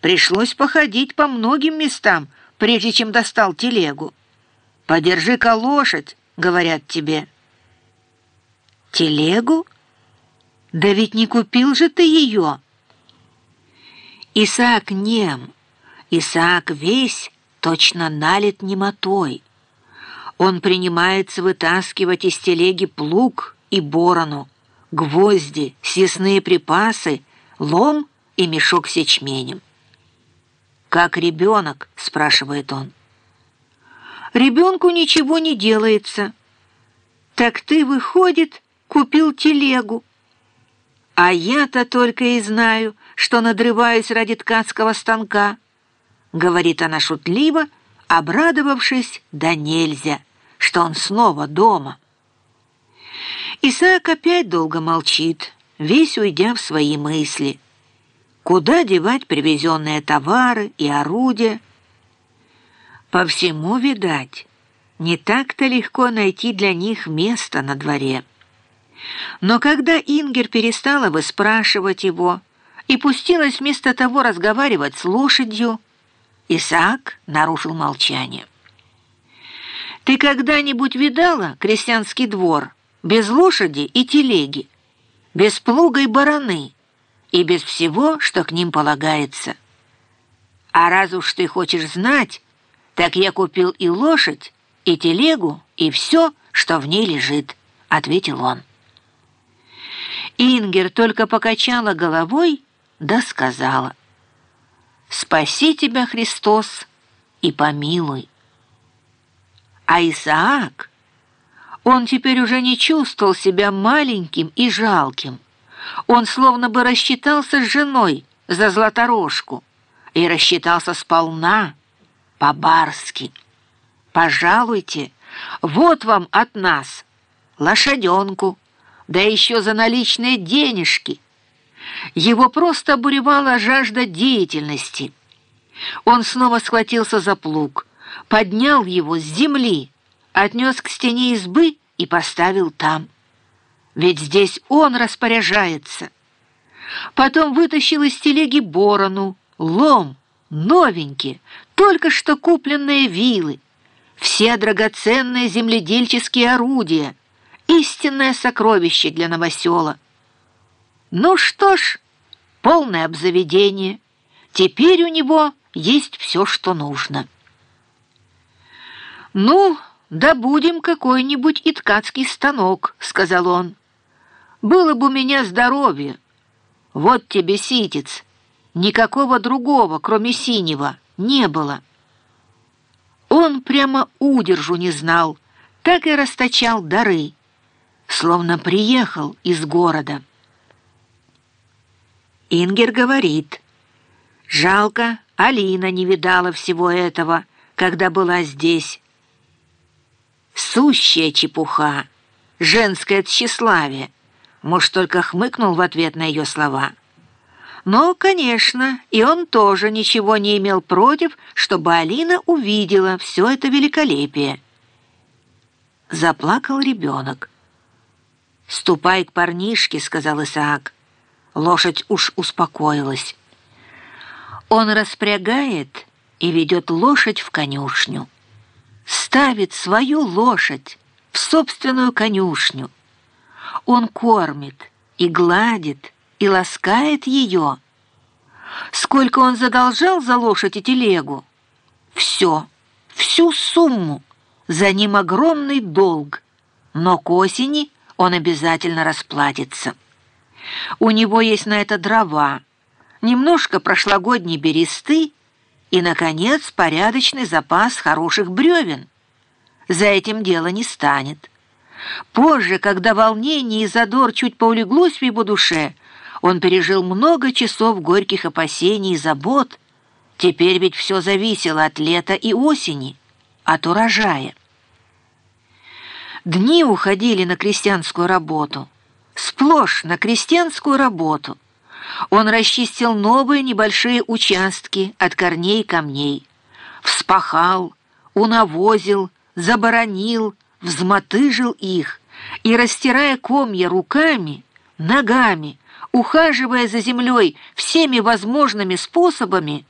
Пришлось походить по многим местам, прежде чем достал телегу. «Подержи-ка лошадь», — говорят тебе. «Телегу? Да ведь не купил же ты ее!» Исаак нем, Исаак весь точно налит немотой. Он принимается вытаскивать из телеги плуг и борону, гвозди, съестные припасы, лом и мешок с ячменем. «Как ребенок?» — спрашивает он. «Ребенку ничего не делается». «Так ты, выходит, купил телегу». «А я-то только и знаю, что надрываюсь ради ткацкого станка», — говорит она шутливо, обрадовавшись да нельзя, что он снова дома. Исаак опять долго молчит, весь уйдя в свои мысли — Куда девать привезенные товары и орудия? По всему, видать, не так-то легко найти для них место на дворе. Но когда Ингер перестала выспрашивать его и пустилась вместо того разговаривать с лошадью, Исаак нарушил молчание. «Ты когда-нибудь видала крестьянский двор без лошади и телеги, без плуга и бараны?» И без всего, что к ним полагается. А раз уж ты хочешь знать, так я купил и лошадь, и телегу, и все, что в ней лежит», — ответил он. Ингер только покачала головой, да сказала, «Спаси тебя, Христос, и помилуй». А Исаак, он теперь уже не чувствовал себя маленьким и жалким, он словно бы рассчитался с женой за златорожку и рассчитался сполна, по-барски. «Пожалуйте, вот вам от нас лошаденку, да еще за наличные денежки». Его просто обуревала жажда деятельности. Он снова схватился за плуг, поднял его с земли, отнес к стене избы и поставил там ведь здесь он распоряжается. Потом вытащил из телеги борону, лом, новенькие, только что купленные вилы, все драгоценные земледельческие орудия, истинное сокровище для новосела. Ну что ж, полное обзаведение. Теперь у него есть все, что нужно. «Ну, добудем какой-нибудь и ткацкий станок», — сказал он. Было бы у меня здоровье. Вот тебе ситец. Никакого другого, кроме синего, не было. Он прямо удержу не знал, так и расточал дары, словно приехал из города. Ингер говорит, жалко, Алина не видала всего этого, когда была здесь. Сущая чепуха, женское тщеславие. Муж только хмыкнул в ответ на ее слова. Но, конечно, и он тоже ничего не имел против, чтобы Алина увидела все это великолепие. Заплакал ребенок. «Ступай к парнишке», — сказал Исаак. Лошадь уж успокоилась. Он распрягает и ведет лошадь в конюшню. Ставит свою лошадь в собственную конюшню. Он кормит и гладит, и ласкает ее. Сколько он задолжал за лошадь и телегу? Все, всю сумму. За ним огромный долг, но к осени он обязательно расплатится. У него есть на это дрова, немножко прошлогодней бересты и, наконец, порядочный запас хороших бревен. За этим дело не станет. Позже, когда волнение и задор чуть поулеглось в его душе, он пережил много часов горьких опасений и забот. Теперь ведь все зависело от лета и осени, от урожая. Дни уходили на крестьянскую работу, сплошь на крестьянскую работу. Он расчистил новые небольшие участки от корней камней, вспахал, унавозил, заборонил, взмотыжил их и, растирая комья руками, ногами, ухаживая за землей всеми возможными способами,